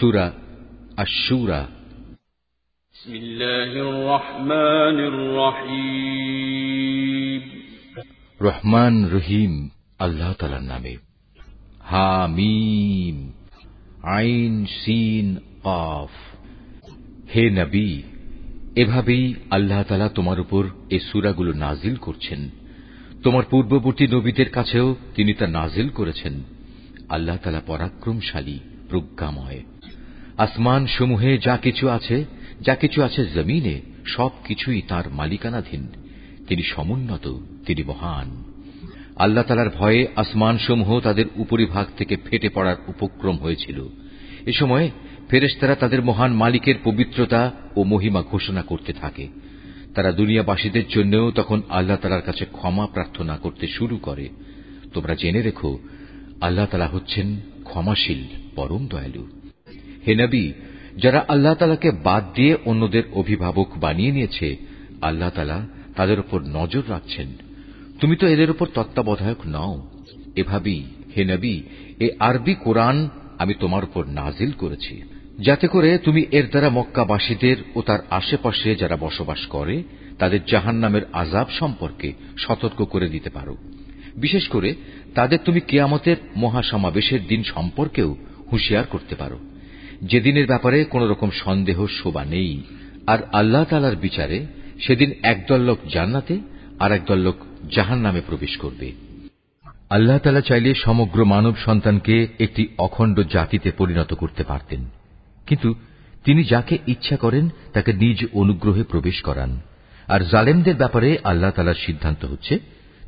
সুরা আশুরা রহমান রহিম। আল্লাহ তালার নামে। হা মিম আইন সিন অফ হে নবী এভাবেই আল্লাহ তালা তোমার উপর এ সুরাগুলো নাজিল করছেন। তোমার পূর্ববর্তী নবীদের কাছেও তিনি তা নাজিল করেছেন। আল্লাহ তালা পরাক্রমশালী। প্রজ্ঞাময়। আসমান সমূহে যা কিছু আছে, যা কিছু আছে জমিনে, সব কিছুই তাঁর মালিকানাধীন। তিনি সমুন্নত, তিনি মহান। আল্লাহ তালার ভয়ে আসমানসমূহ তাদের উপরিভাগ থেকে ফেটে পড়ার উপক্রম হয়েছিল। এ সময় ফেরেশতারা তাদের মহান মালিকের পবিত্রতা ও মহিমা ঘোষণা করতে থাকে। তারা দুনিয়াবাসীদের জন্যও তখন আল্লাহ তালার কাছে ক্ষমা প্রার্থনা করতে শুরু করে। তোমরা জেনে রেখো, আল্লাহ তালা হচ্ছেন ক্ষমাশীল, পরম দয়ালু। হে নবী, যারা আল্লাহ তালাকে বাদ দিয়ে অন্যদের অভিভাবক বানিয়ে নিয়েছে, আল্লাহ তালা তাদের উপর নজর রাখছেন। তুমি তো এদের উপর তত্ত্বাবধায়ক নও। এভাবেই, হে নবী, এ আরবি কোরআন আমি তোমার উপর নাজিল করেছি। যাতে করে তুমি এর দ্বারা মক্কাবাসীদের ও তার আশেপাশে যারা বসবাস করে, তাদের জাহান নামের আজাব সম্পর্কে সতর্ক করে দিতে পারো। বিশেষ করে তাদের তুমি কেয়ামতের মহাসমাবেশের দিন সম্পর্কেও হুঁশিয়ার করতে পারো। যেদিনের ব্যাপারে কোন রকম সন্দেহ, শোভা নেই। আর আল্লাহ তালার বিচারে সেদিন একদল লোক জান্নাতে আর একদল লোক জাহান নামে প্রবেশ করবে। আল্লাহ তালা চাইলে সমগ্র মানব সন্তানকে একটি অখণ্ড জাতিতে পরিণত করতে পারতেন। কিন্তু তিনি যাকে ইচ্ছা করেন, তাকে নিজ অনুগ্রহে প্রবেশ করান। আর জালেমদের ব্যাপারে আল্লাহ তালার সিদ্ধান্ত হচ্ছে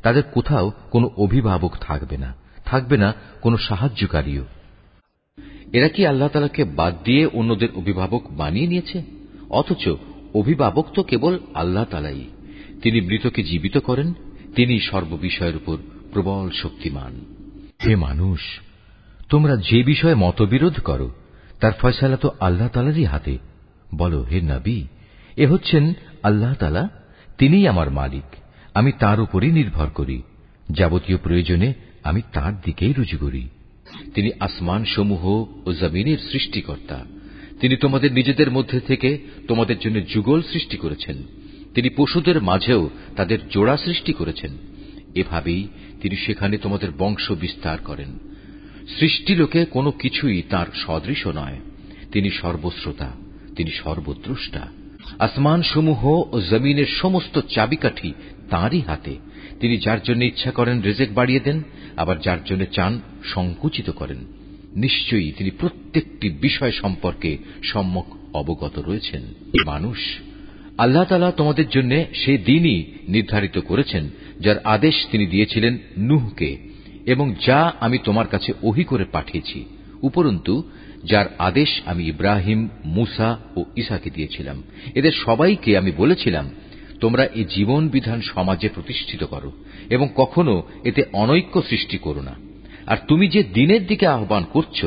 তাদের কোথাও কোনো অভিভাবক থাকবে না থাকবে না কোনো সাহায্যকারীও। এরা কি আল্লাহ তালাকে বাদ দিয়ে অন্যদের অভিভাবক বানিয়ে নিয়েছে? অথচ অভিভাবক তো কেবল আল্লাহ তালাই তিনি মৃতকে জীবিত করেন, তিনি সর্ববিষয়ের উপর প্রবল শক্তিমান। হে মানুষ, তোমরা যে বিষয়ে মতবিরোধ করো, তার ফয়সালা তো আল্লাহ তালারই হাতে। বলো, হে নবী, এ হচ্ছেন আল্লাহ তালা তিনিই আমার মালিক। আমি তার উপরই নির্ভর করি। যাবতীয় প্রয়োজনে আমি তার দিকেই রুজু করি। তিনি আসমান সমূহ ও জমিনের সৃষ্টিকর্তা। তিনি তোমাদের নিজেদের মধ্যে থেকে তোমাদের জন্য যুগল সৃষ্টি করেছেন। তিনি পশুদের মাঝেও তাদের জোড়া সৃষ্টি করেছেন। এভাবেই তিনি সেখানে তোমাদের বংশ বিস্তার করেন। সৃষ্টিলোকে কোনো কিছুই তার সদৃশ নয়। তিনি সর্বশ্রোতা তিনি সর্বদ্রষ্টা আসমান সমূহ ও জমিনের সমস্ত চাবিকাঠি তাঁরই হাতে। তিনি যার জন্য ইচ্ছা করেন রেজেক বাড়িয়ে দেন, আবার যার জন্য চান সংকুচিত করেন। নিশ্চয়ই তিনি প্রত্যেকটি বিষয় সম্পর্কে সম্যক অবগত রয়েছেন। মানুষ, আল্লাহ তালা তোমাদের জন্য সে দিনই নির্ধারিত করেছেন, যার আদেশ তিনি দিয়েছিলেন নুহকে, এবং যা আমি তোমার কাছে ওহি করে পাঠিয়েছি। উপরন্তু, যার আদেশ আমি ইব্রাহিম, মুসা ও ইসাকে দিয়েছিলাম, এদের সবাইকে আমি বলেছিলাম, তোমরা এই জীবন বিধান সমাজে প্রতিষ্ঠিত করো এবং কখনো এতে অনৈক্য সৃষ্টি করো না। আর তুমি যে দিনের দিকে আহ্বান করছ,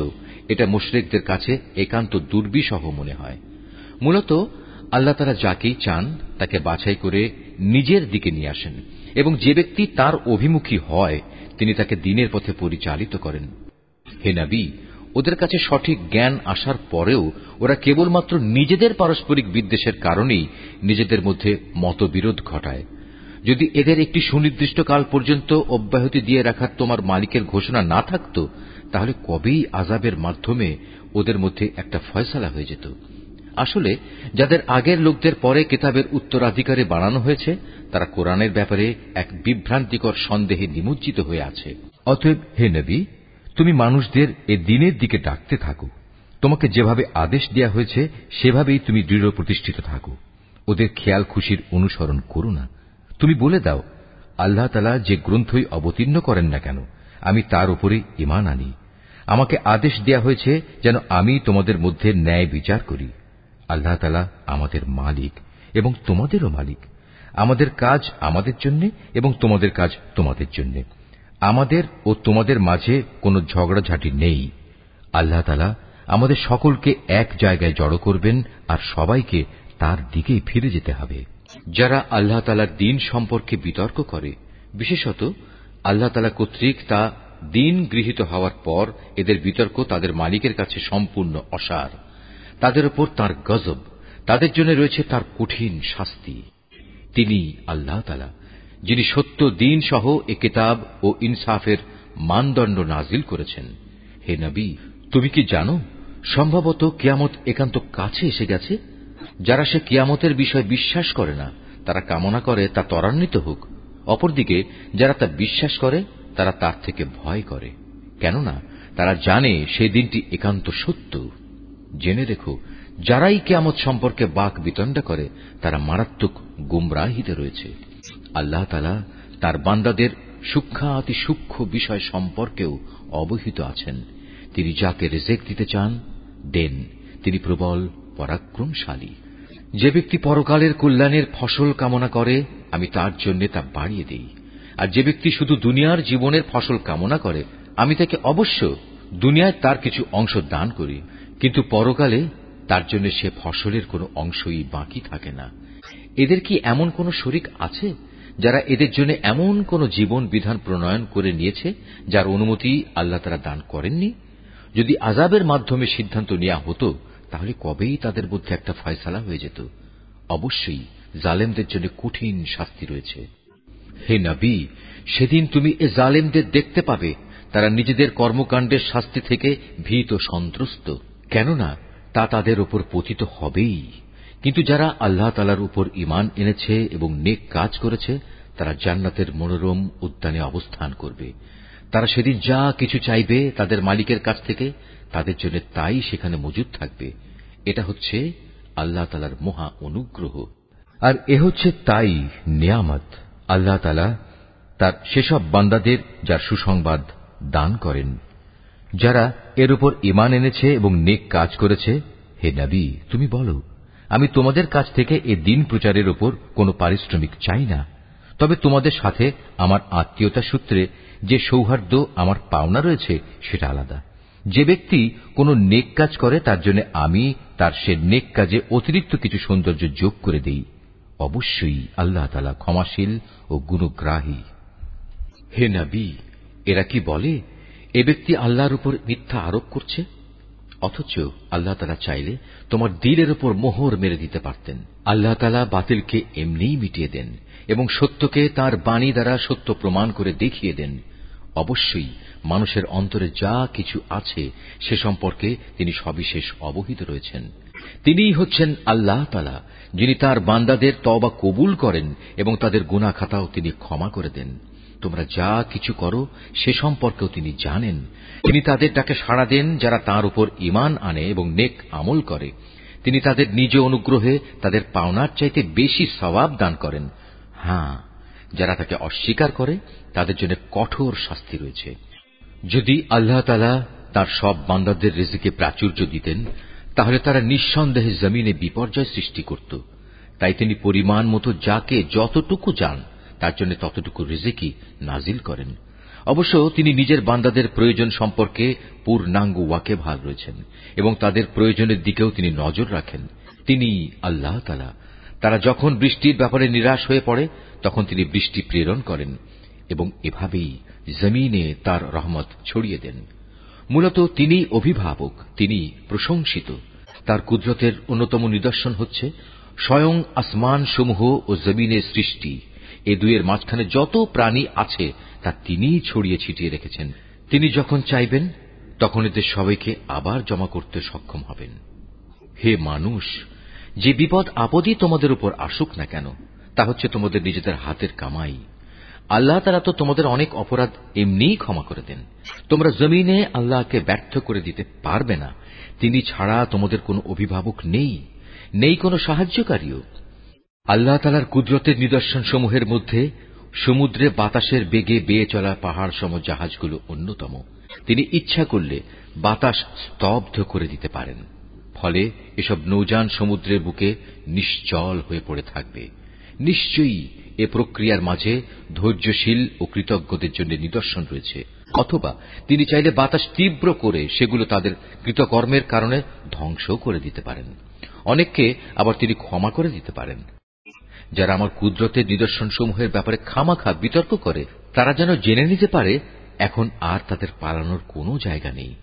এটা মুশরেকদের কাছে একান্ত দুর্বিষহ মনে হয়। মূলত, আল্লাহ তারা যাকেই চান, তাকে বাছাই করে নিজের দিকে নিয়ে আসেন এবং যে ব্যক্তি তার অভিমুখী হয়, তিনি তাকে দিনের পথে পরিচালিত করেন। হে নবী ওদের কাছে সঠিক জ্ঞান আসার পরেও ওরা কেবলমাত্র নিজেদের পারস্পরিক বিদ্বেষের কারণেই নিজেদের মধ্যে মতবিরোধ ঘটায়। যদি এদের একটি সুনির্দিষ্ট কাল পর্যন্ত অব্যাহতি দিয়ে রাখার তোমার মালিকের ঘোষণা না থাকত, তাহলে কবেই আজাবের মাধ্যমে ওদের মধ্যে একটা ফয়সালা হয়ে যেত। আসলে, যাদের আগের লোকদের পরে কিতাবের উত্তরাধিকারী বানানো হয়েছে, তারা কোরআনের ব্যাপারে এক বিভ্রান্তিকর সন্দেহে নিমজ্জিত হয়ে আছে। অতএব হে নবী তুমি মানুষদের এ দিনের দিকে ডাকতে থাকো। তোমাকে যেভাবে আদেশ দেয়া হয়েছে, সেভাবেই তুমি দৃঢ় প্রতিষ্ঠিত থাকো। ওদের খেয়াল খুশির অনুসরণ করো না। তুমি বলে দাও, আল্লাহ তালা যে গ্রন্থই অবতীর্ণ করেন না কেন, আমি তার উপরে ইমান আনি। আমাকে আদেশ দেয়া হয়েছে যেন আমি তোমাদের মধ্যে ন্যায় বিচার করি। আল্লাহ তালা আমাদের মালিক এবং তোমাদেরও মালিক। আমাদের কাজ আমাদের জন্য এবং তোমাদের কাজ তোমাদের জন্য। আমাদের ও তোমাদের মাঝে কোনো ঝগড়াঝাটি নেই। আল্লাহ তালা আমাদের সকলকে এক জায়গায় জড়ো করবেন আর সবাইকে তার দিকেই ফিরে যেতে হবে। যারা আল্লাহ তালার দিন সম্পর্কে বিতর্ক করে, বিশেষত আল্লাহ তালা কর্তৃক তা দিন গৃহীত হওয়ার পর এদের বিতর্ক তাদের মালিকের কাছে সম্পূর্ণ অসার। তাদের ওপর তার গজব, তাদের জন্য রয়েছে তার কঠিন শাস্তি। তিনি আল্লাহ তালা যিনি সত্য দিন সহ এ কিতাব ও ইনসাফের মানদণ্ড নাজিল করেছেন। হে নবী, তুমি কি জানো, সম্ভবত কিয়ামত একান্ত কাছে এসে গেছে? যারা সে কিয়ামতের বিষয় বিশ্বাস করে না, তারা কামনা করে তা ত্বরান্বিত হোক। অপরদিকে, যারা তা বিশ্বাস করে, তারা তার থেকে ভয় করে। কেননা, তারা জানে সেই দিনটি একান্ত সত্য। জেনে রেখো, যারাই কেয়ামত সম্পর্কে বাক বিতণ্ডা করে, তারা মারাত্মক গুমরাহিতে রয়েছে। আল্লাহ তালা তার বান্দাদের সূক্ষাতি সূক্ষ্ম বিষয় সম্পর্কেও অবহিত আছেন। তিনি যাকে রেজেক দিতে চান, দেন। তিনি প্রবল, পরাক্রমশালী। যে ব্যক্তি পরকালের কল্যাণের ফসল কামনা করে, আমি তার জন্য তা বাড়িয়ে দিই। আর যে ব্যক্তি শুধু দুনিয়ার জীবনের ফসল কামনা করে, আমি তাকে অবশ্য দুনিয়ায় তার কিছু অংশ দান করি। কিন্তু পরকালে তার জন্য সে ফসলের কোনো অংশই বাকি থাকে না। এদের কি এমন কোন শরিক আছে? যারা এদের জন্য এমন কোন জীবন বিধান প্রণয়ন করে নিয়েছে, যার অনুমতি আল্লাহ তারা দান করেননি? যদি আজাবের মাধ্যমে সিদ্ধান্ত নেওয়া হতো, তাহলে কবেই তাদের মধ্যে একটা ফয়সালা হয়ে যেত? অবশ্যই জালেমদের জন্য কঠিন শাস্তি রয়েছে। হে নবী, সেদিন তুমি এ জালেমদের দেখতে পাবে। তারা নিজেদের কর্মকাণ্ডের শাস্তি থেকে ভীত সন্ত্রস্ত। কেননা তা তাদের উপর পতিত হবেই। কিন্তু যারা আল্লাহ তালার উপর ইমান এনেছে এবং নেক কাজ করেছে, তারা জান্নাতের মনোরম উদ্যানে অবস্থান করবে। তারা সেদিন যা কিছু চাইবে তাদের মালিকের কাছ থেকে, তাদের জন্য তাই সেখানে মজুদ থাকবে। এটা হচ্ছে আল্লাহ তালার মহা অনুগ্রহ। আর এ হচ্ছে তাই নিয়ামত। আল্লাহ তালা তার সেসব বান্দাদের যার সুসংবাদ দান করেন। যারা এর উপর ইমান এনেছে এবং নেক কাজ করেছে, হে নবী, তুমি বলো আমি তোমাদের কাছ থেকে এ দিন প্রচারের উপর কোনো পারিশ্রমিক চাই না। তবে তোমাদের সাথে আমার আত্মীয়তা সূত্রে যে সৌহার্দ্য আমার পাওনা রয়েছে, সেটা আলাদা। যে ব্যক্তি কোন নেক কাজ করে, তার জন্য আমি তার সে নেক কাজে অতিরিক্ত কিছু সৌন্দর্য যোগ করে দিই। অবশ্যই আল্লাহ তালা ক্ষমাশীল ও গুণগ্রাহী। হে নবী, এরা কি বলে, এ ব্যক্তি আল্লাহর উপর মিথ্যা আরোপ করছে? অথচ আল্লাহ তালা চাইলে তোমার দিলের উপর মোহর মেরে দিতে পারতেন। আল্লাহ তালা বাতিলকে এমনিই মিটিয়ে দেন এবং সত্যকে তার বাণী দ্বারা সত্য প্রমাণ করে দেখিয়ে দেন। অবশ্যই মানুষের অন্তরে যা কিছু আছে সে সম্পর্কে তিনি সবিশেষ অবহিত রয়েছেন। তিনিই হচ্ছেন আল্লাহ তালা, যিনি তার বান্দাদের তবা কবুল করেন এবং তাদের গুনা খাতাও তিনি ক্ষমা করে দেন। তোমরা যা কিছু করো, সে সম্পর্কেও তিনি জানেন। তিনি তাদের ডাকে সাড়া দেন যারা তার উপর ইমান আনে এবং নেক আমল করে। তিনি তাদের নিজ অনুগ্রহে তাদের পাওনার চাইতে বেশি সবাব দান করেন। হ্যাঁ যারা তাকে অস্বীকার করে, তাদের জন্য কঠোর শাস্তি রয়েছে। যদি আল্লাহ তার সব বান্দাদের রেজিকে প্রাচুর্য দিতেন, তাহলে তারা নিঃসন্দেহে জমিনে বিপর্যয় সৃষ্টি করত। তাই তিনি পরিমাণ মতো যাকে যতটুকু যান তার জন্য ততটুকু রিজিকি নাজিল করেন। অবশ্য তিনি নিজের বান্দাদের প্রয়োজন সম্পর্কে পূর্ণাঙ্গ ওয়াকে ভালো রয়েছেন এবং তাদের প্রয়োজনের দিকেও তিনি নজর রাখেন। তিনি আল্লাহ তালা তারা যখন বৃষ্টির ব্যাপারে নিরাশ হয়ে পড়ে, তখন তিনি বৃষ্টি প্রেরণ করেন এবং এভাবেই জমিনে তার রহমত ছড়িয়ে দেন। মূলত তিনি অভিভাবক, তিনি প্রশংসিত। তার কুদরতের অন্যতম নিদর্শন হচ্ছে স্বয়ং আসমান সমূহ ও জমিনের সৃষ্টি। এ দুয়ের মাঝখানে যত প্রাণী আছে, তা তিনিই ছড়িয়ে ছিটিয়ে রেখেছেন। তিনি যখন চাইবেন, তখন এদের সবাইকে আবার জমা করতে সক্ষম হবেন। হে মানুষ, যে বিপদ আপদই তোমাদের উপর আসুক না কেন, তা হচ্ছে তোমাদের নিজেদের হাতের কামাই। আল্লাহ তারা তো তোমাদের অনেক অপরাধ এমনিই ক্ষমা করে দেন। তোমরা জমিনে আল্লাহকে ব্যর্থ করে দিতে পারবে না। তিনি ছাড়া তোমাদের কোনো অভিভাবক নেই নেই কোনো সাহায্যকারীও। আল্লাহ তালার কুদরতের নিদর্শন সমূহের মধ্যে সমুদ্রে বাতাসের বেগে বেয়ে চলা পাহাড় সম জাহাজগুলো অন্যতম। তিনি ইচ্ছা করলে বাতাস স্তব্ধ করে দিতে পারেন। ফলে এসব নৌযান সমুদ্রের বুকে নিশ্চল হয়ে পড়ে থাকবে। নিশ্চয়ই এ প্রক্রিয়ার মাঝে ধৈর্যশীল ও কৃতজ্ঞদের জন্য নিদর্শন রয়েছে। অথবা তিনি চাইলে বাতাস তীব্র করে সেগুলো তাদের কৃতকর্মের কারণে ধ্বংস করে দিতে পারেন। অনেককে আবার তিনি ক্ষমা করে দিতে পারেন। যারা আমার কুদরতের নিদর্শন সমূহের ব্যাপারে খামাখা বিতর্ক করে, তারা যেন জেনে নিতে পারে, এখন আর তাদের পালানোর কোনো জায়গা নেই।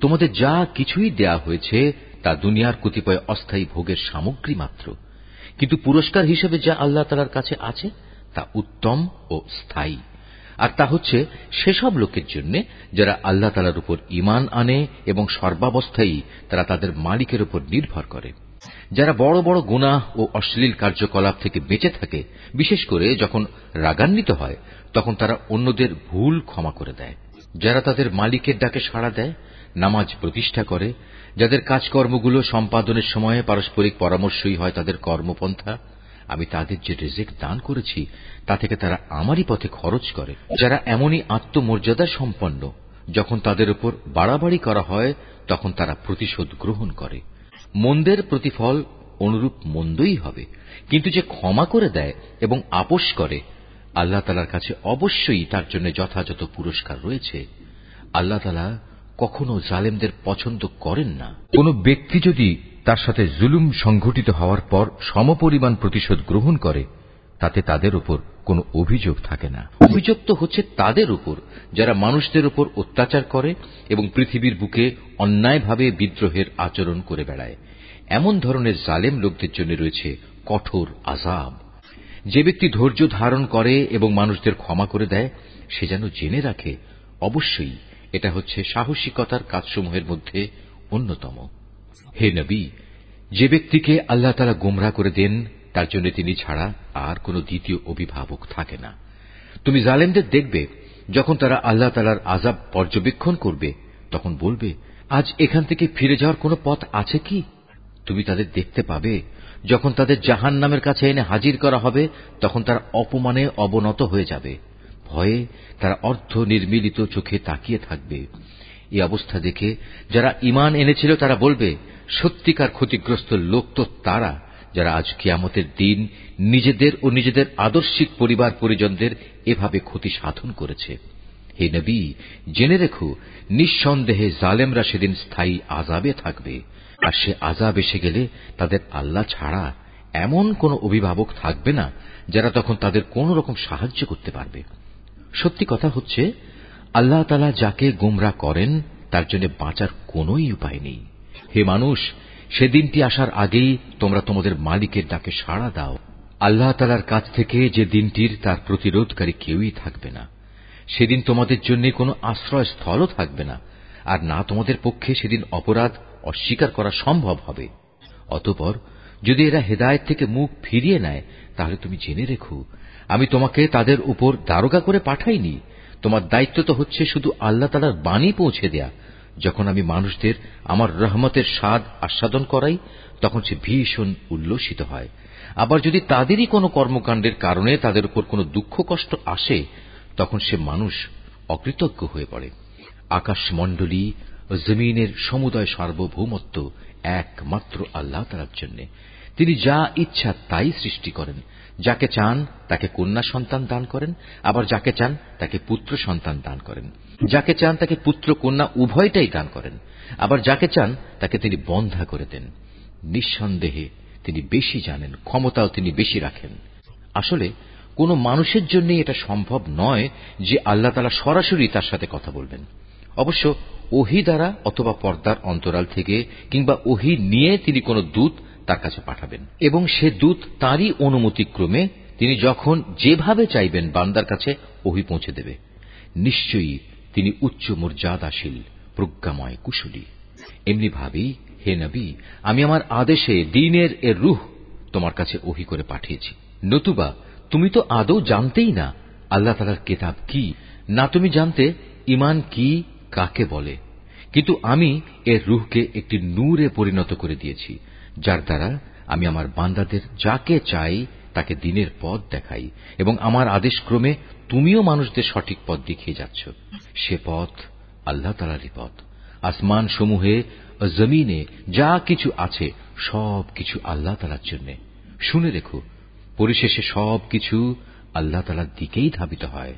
তোমাদের যা কিছুই দেয়া হয়েছে, তা দুনিয়ার কতিপয় অস্থায়ী ভোগের সামগ্রী মাত্র। কিন্তু পুরস্কার হিসেবে যা আল্লাহ তালার কাছে আছে, তা উত্তম ও স্থায়ী। আর তা হচ্ছে সেসব লোকের জন্য যারা আল্লাহ তালার উপর ইমান আনে এবং সর্বাবস্থায় তারা তাদের মালিকের উপর নির্ভর করে। যারা বড় বড় গুনাহ ও অশ্লীল কার্যকলাপ থেকে বেঁচে থাকে, বিশেষ করে যখন রাগান্বিত হয়, তখন তারা অন্যদের ভুল ক্ষমা করে দেয়। যারা তাদের মালিকের ডাকে সাড়া দেয়, নামাজ প্রতিষ্ঠা করে, যাদের কাজকর্মগুলো সম্পাদনের সময় পারস্পরিক পরামর্শই হয় তাদের কর্মপন্থা, আমি তাদের যে রেজেক দান করেছি, তা থেকে তারা আমারই পথে খরচ করে। যারা এমনই আত্মমর্যাদা সম্পন্ন, যখন তাদের উপর বাড়াবাড়ি করা হয়, তখন তারা প্রতিশোধ গ্রহণ করে। মন্দের প্রতিফল অনুরূপ মন্দই হবে। কিন্তু যে ক্ষমা করে দেয় এবং আপোষ করে, আল্লাহ তালার কাছে অবশ্যই তার জন্য যথাযথ পুরস্কার রয়েছে। আল্লাহ তালা কখনো জালেমদের পছন্দ করেন না। কোন ব্যক্তি যদি তার সাথে জুলুম সংঘটিত হওয়ার পর সমপরিমাণ প্রতিশোধ গ্রহণ করে তাতে তাদের উপর কোন অভিযোগ থাকে না। অভিযোগ তো হচ্ছে তাদের উপর, যারা মানুষদের উপর অত্যাচার করে এবং পৃথিবীর বুকে অন্যায়ভাবে বিদ্রোহের আচরণ করে বেড়ায়। এমন ধরনের জালেম লোকদের জন্য রয়েছে কঠোর আজাব যে ব্যক্তি ধৈর্য ধারণ করে এবং মানুষদের ক্ষমা করে দেয়, সে যেন জেনে রাখে, অবশ্যই এটা হচ্ছে সাহসিকতার কাজসমূহের মধ্যে অন্যতম। হে নবী, যে ব্যক্তিকে আল্লাহ তালা গুমরা করে দেন তার জন্য তিনি ছাড়া আর কোন দ্বিতীয় অভিভাবক থাকে না। তুমি জালেমদের দেখবে, যখন তারা আল্লাহ তালার আজাব পর্যবেক্ষণ করবে, তখন বলবে, আজ এখান থেকে ফিরে যাওয়ার কোন পথ আছে কি? তুমি তাদের দেখতে পাবে, যখন তাদের জাহান নামের কাছে এনে হাজির করা হবে, তখন তারা অপমানে অবনত হয়ে যাবে। ভয়ে তারা অর্ধ নির্মিলিত চোখে তাকিয়ে থাকবে। এই অবস্থা দেখে যারা ইমান এনেছিল তারা বলবে, সত্যিকার ক্ষতিগ্রস্ত লোক তো তারা। যারা আজ কিয়ামতের দিন নিজেদের ও নিজেদের আদর্শিক পরিবার পরিজনদের এভাবে ক্ষতি সাধন করেছে। হে নবী, জেনে রেখো, নিঃসন্দেহে জালেমরা সেদিন স্থায়ী আজাবে থাকবে। আর সে আজাব এসে গেলে তাদের আল্লাহ ছাড়া এমন কোন অভিভাবক থাকবে না যারা তখন তাদের কোন রকম সাহায্য করতে পারবে। সত্যি কথা হচ্ছে, আল্লাহ তালা যাকে গুমরা করেন, তার জন্য বাঁচার কোন উপায় নেই। হে মানুষ সেদিনটি আসার আগেই তোমরা তোমাদের মালিকের ডাকে সাড়া দাও। আল্লাহ তালার কাছ থেকে যে দিনটির তার প্রতিরোধকারী কেউই থাকবে না। সেদিন তোমাদের জন্য কোনো আশ্রয়স্থলও থাকবে না, আর না তোমাদের পক্ষে সেদিন অপরাধ অস্বীকার করা সম্ভব হবে। অতপর যদি এরা হেদায়ত থেকে মুখ ফিরিয়ে নেয়, তাহলে তুমি জেনে রেখো, আমি তোমাকে তাদের উপর দারোগা করে পাঠাইনি। তোমার দায়িত্ব তো হচ্ছে শুধু আল্লাহ তালার বাণী পৌঁছে দেয়া যখন আমি মানুষদের আমার রহমতের স্বাদ আস্বাদন করাই, তখন সে ভীষণ উল্লসিত হয়। আবার যদি তাদেরই কোনো কর্মকাণ্ডের কারণে তাদের উপর কোনো দুঃখ কষ্ট আসে, তখন সে মানুষ অকৃতজ্ঞ হয়ে পড়ে। আকাশমণ্ডলী জমিনের সমুদয় সার্বভৌমত্ব একমাত্র আল্লাহ তালার জন্য। তিনি যা ইচ্ছা তাই সৃষ্টি করেন। যাকে চান তাকে কন্যা সন্তান দান করেন, আবার যাকে চান তাকে পুত্র সন্তান দান করেন। যাকে চান তাকে পুত্র কন্যা উভয়টাই দান করেন। আবার যাকে চান তাকে তিনি বন্ধা করে দেন। নিঃসন্দেহে তিনি বেশি জানেন, ক্ষমতাও তিনি বেশি রাখেন। আসলে কোন মানুষের জন্য এটা সম্ভব নয় যে আল্লাহ তালা সরাসরি তার সাথে কথা বলবেন। অবশ্য ওহি দ্বারা অথবা পর্দার অন্তরাল থেকে কিংবা ওহি নিয়ে তিনি কোন দূত তার কাছে পাঠাবেন। এবং সে দূত তাঁরই অনুমতিক্রমে তিনি যখন যেভাবে চাইবেন বান্দার কাছে ওহি পৌঁছে দেবে। নিশ্চয়ই তিনি উচ্চ মর্যাদাশীল, প্রজ্ঞাময়, কুশলী। এমনি ভাবি, হে নবী, আমি আমার আদেশে দিনের এর রুহ তোমার কাছে ওহি করে পাঠিয়েছি। নতুবা, তুমি তো আদৌ জানতেই না আল্লাহ তালার কেতাব কি। না তুমি জানতে ইমান কি, কাকে বলে। কিন্তু আমি এর রুহকে একটি নূরে পরিণত করে দিয়েছি, যার দ্বারা আমি আমার বান্দাদের যাকে চাই তাকে দিনের পথ দেখাই এবং আমার আদেশ ক্রমে তুমিও মানুষদের সঠিক পথ দেখিয়ে যাচ্ছ। সে পথ আল্লাহ তালারই পথ। আসমান সমূহে জমিনে যা কিছু আছে, সব কিছু আল্লাহ তালার জন্য। শুনে রেখো, পরিশেষে সব কিছু আল্লাহ তালার দিকেই ধাবিত হয়।